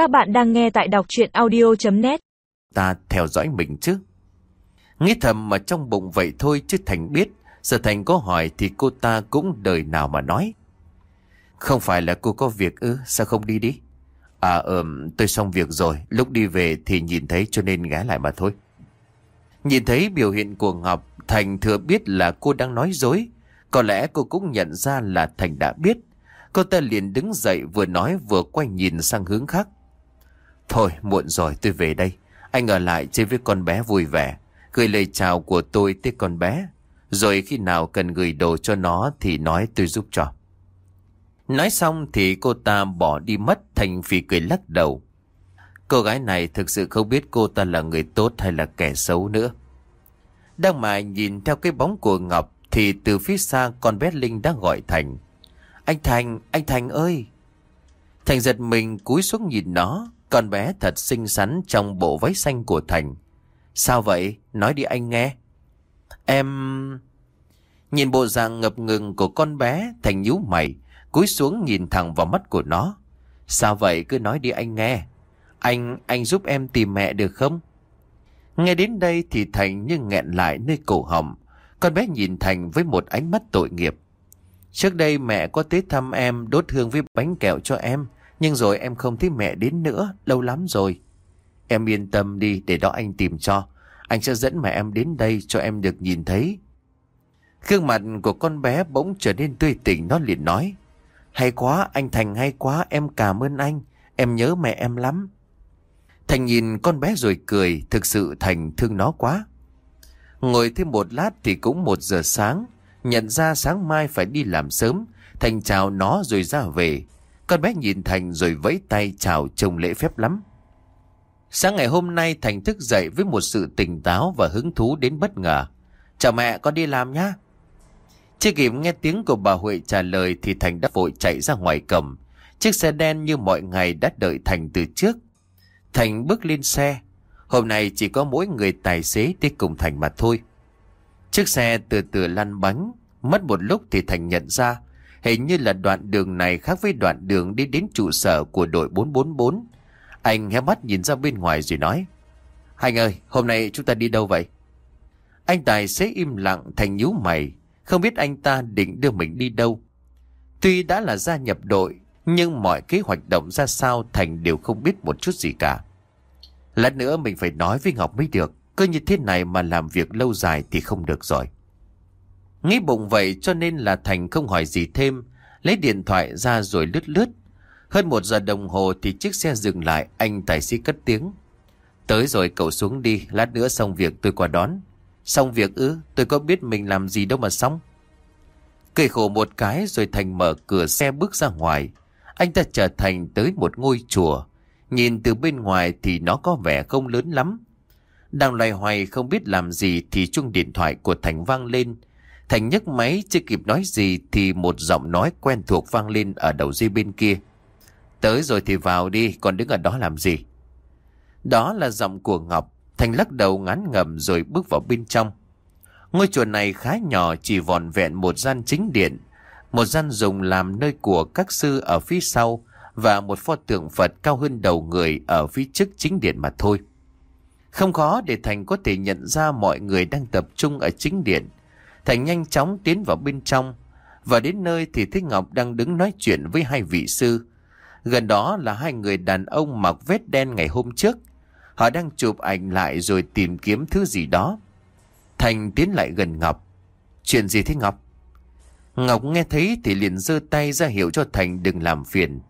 Các bạn đang nghe tại đọc chuyện audio.net Ta theo dõi mình chứ? Nghĩ thầm mà trong bụng vậy thôi chứ Thành biết. Giờ Thành có hỏi thì cô ta cũng đời nào mà nói. Không phải là cô có việc ư? Sao không đi đi? À ừm, tôi xong việc rồi. Lúc đi về thì nhìn thấy cho nên ghé lại mà thôi. Nhìn thấy biểu hiện của Ngọc, Thành thừa biết là cô đang nói dối. Có lẽ cô cũng nhận ra là Thành đã biết. Cô ta liền đứng dậy vừa nói vừa quay nhìn sang hướng khác. Thôi muộn rồi tôi về đây. Anh ở lại chơi với con bé vui vẻ Gửi lời chào của tôi tới con bé. Rồi khi nào cần gửi đồ cho nó Thì nói tôi giúp cho. Nói xong thì cô ta bỏ đi mất Thành phi cười lắc đầu. Cô gái này thực sự không biết cô ta là người tốt hay là kẻ xấu nữa. Đang mà nhìn theo cái bóng của Ngọc Thì từ phía xa con bé Linh đã gọi Thành. Anh Thành, anh Thành ơi! Thành giật mình cúi xuống nhìn nó. Con bé thật xinh xắn trong bộ váy xanh của Thành. Sao vậy? Nói đi anh nghe. Em... Nhìn bộ dạng ngập ngừng của con bé Thành nhíu mày Cúi xuống nhìn thẳng vào mắt của nó. Sao vậy? Cứ nói đi anh nghe. Anh, anh giúp em tìm mẹ được không? Nghe đến đây thì Thành như nghẹn lại nơi cổ họng. Con bé nhìn Thành với một ánh mắt tội nghiệp. Trước đây mẹ có tới thăm em đốt hương với bánh kẹo cho em. Nhưng rồi em không thấy mẹ đến nữa, Lâu lắm rồi. Em yên tâm đi, để đó anh tìm cho. Anh sẽ dẫn mẹ em đến đây cho em được nhìn thấy. Gương mặt của con bé bỗng trở nên tươi tỉnh, Nó liền nói, Hay quá, anh Thành hay quá, em cảm ơn anh. Em nhớ mẹ em lắm. Thành nhìn con bé rồi cười, Thực sự Thành thương nó quá. Ngồi thêm một lát thì cũng một giờ sáng, Nhận ra sáng mai phải đi làm sớm. Thành chào nó rồi ra về. Con bé nhìn Thành rồi vẫy tay chào trông lễ phép lắm Sáng ngày hôm nay Thành thức dậy với một sự tỉnh táo và hứng thú đến bất ngờ. Chào mẹ, con đi làm nhá. Chưa kịp nghe tiếng của bà Huệ trả lời thì Thành đã vội chạy ra ngoài cầm. Chiếc xe đen như mọi ngày đã đợi Thành từ trước. Thành bước lên xe. Hôm nay chỉ có mỗi người tài xế đi cùng Thành mà thôi. Chiếc xe từ từ lăn bánh. Mất một lúc thì Thành nhận ra hình như là đoạn đường này khác với đoạn đường đi đến trụ sở của đội 444. Anh hé mắt nhìn ra bên ngoài rồi nói Hành ơi, hôm nay chúng ta đi đâu vậy? Anh tài xế im lặng thành nhíu mày, Không biết anh ta định đưa mình đi đâu. Tuy đã là gia nhập đội, Nhưng mọi kế hoạch động ra sao Thành đều không biết một chút gì cả. Lát nữa mình phải nói với Ngọc mới được, Cứ như thế này mà làm việc lâu dài thì không được rồi. Nghĩ bụng vậy cho nên là Thành không hỏi gì thêm Lấy điện thoại ra rồi lướt lướt hơn một giờ đồng hồ thì chiếc xe dừng lại, anh tài xế cất tiếng. Tới rồi cậu xuống đi, lát nữa xong việc tôi qua đón. Xong việc ư, tôi có biết mình làm gì đâu mà xong. Cười khổ một cái rồi Thành mở cửa xe bước ra ngoài. Anh ta trở thành tới một ngôi chùa. Nhìn từ bên ngoài thì nó có vẻ không lớn lắm. Đang loay hoay không biết làm gì thì chuông điện thoại của Thành vang lên. Thành nhấc máy chưa kịp nói gì thì một giọng nói quen thuộc vang lên ở đầu dây bên kia. Tới rồi thì vào đi, còn đứng ở đó làm gì? Đó là giọng của Ngọc. Thành lắc đầu ngán ngầm rồi bước vào bên trong. Ngôi chùa này khá nhỏ chỉ vòn vẹn một gian chính điện. Một gian dùng làm nơi của các sư ở phía sau và một pho tượng Phật cao hơn đầu người ở phía trước chính điện mà thôi. Không khó để Thành có thể nhận ra mọi người đang tập trung ở chính điện. Thành nhanh chóng tiến vào bên trong và đến nơi thì Thích Ngọc đang đứng nói chuyện với hai vị sư. Gần đó là hai người đàn ông mặc vết đen ngày hôm trước. Họ đang chụp ảnh lại rồi tìm kiếm thứ gì đó. Thành tiến lại gần Ngọc. Chuyện gì thế Ngọc? Ngọc nghe thấy thì liền giơ tay ra hiệu cho Thành đừng làm phiền.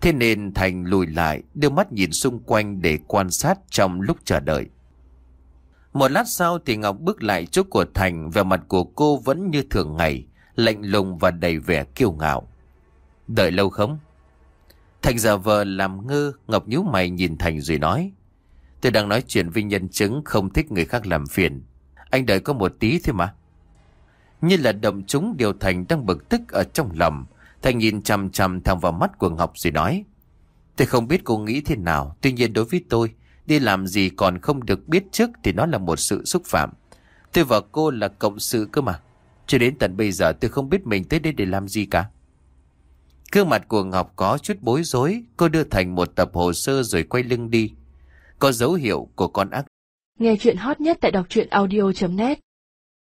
Thế nên Thành lùi lại, đưa mắt nhìn xung quanh để quan sát trong lúc chờ đợi. Một lát sau thì Ngọc bước lại chỗ của Thành, Về mặt của cô vẫn như thường ngày, lạnh lùng và đầy vẻ kiêu ngạo. Đợi lâu không? Thành giả vờ làm ngơ, Ngọc nhíu mày nhìn Thành rồi nói. Tôi đang nói chuyện với nhân chứng không thích người khác làm phiền. Anh đợi có một tí thôi mà. Như là động chúng điều Thành đang bực tức ở trong lòng. Thành nhìn chằm chằm thẳng vào mắt của Ngọc rồi nói. Tôi không biết cô nghĩ thế nào. Tuy nhiên đối với tôi, đi làm gì còn không được biết trước thì nó là một sự xúc phạm. Tôi và cô là cộng sự cơ mà. Cho đến tận bây giờ tôi không biết mình tới đây để làm gì cả. Cương mặt của Ngọc có chút bối rối, cô đưa Thành một tập hồ sơ rồi quay lưng đi. Có dấu hiệu của con ác. Nghe chuyện hot nhất tại đọc truyện audio.net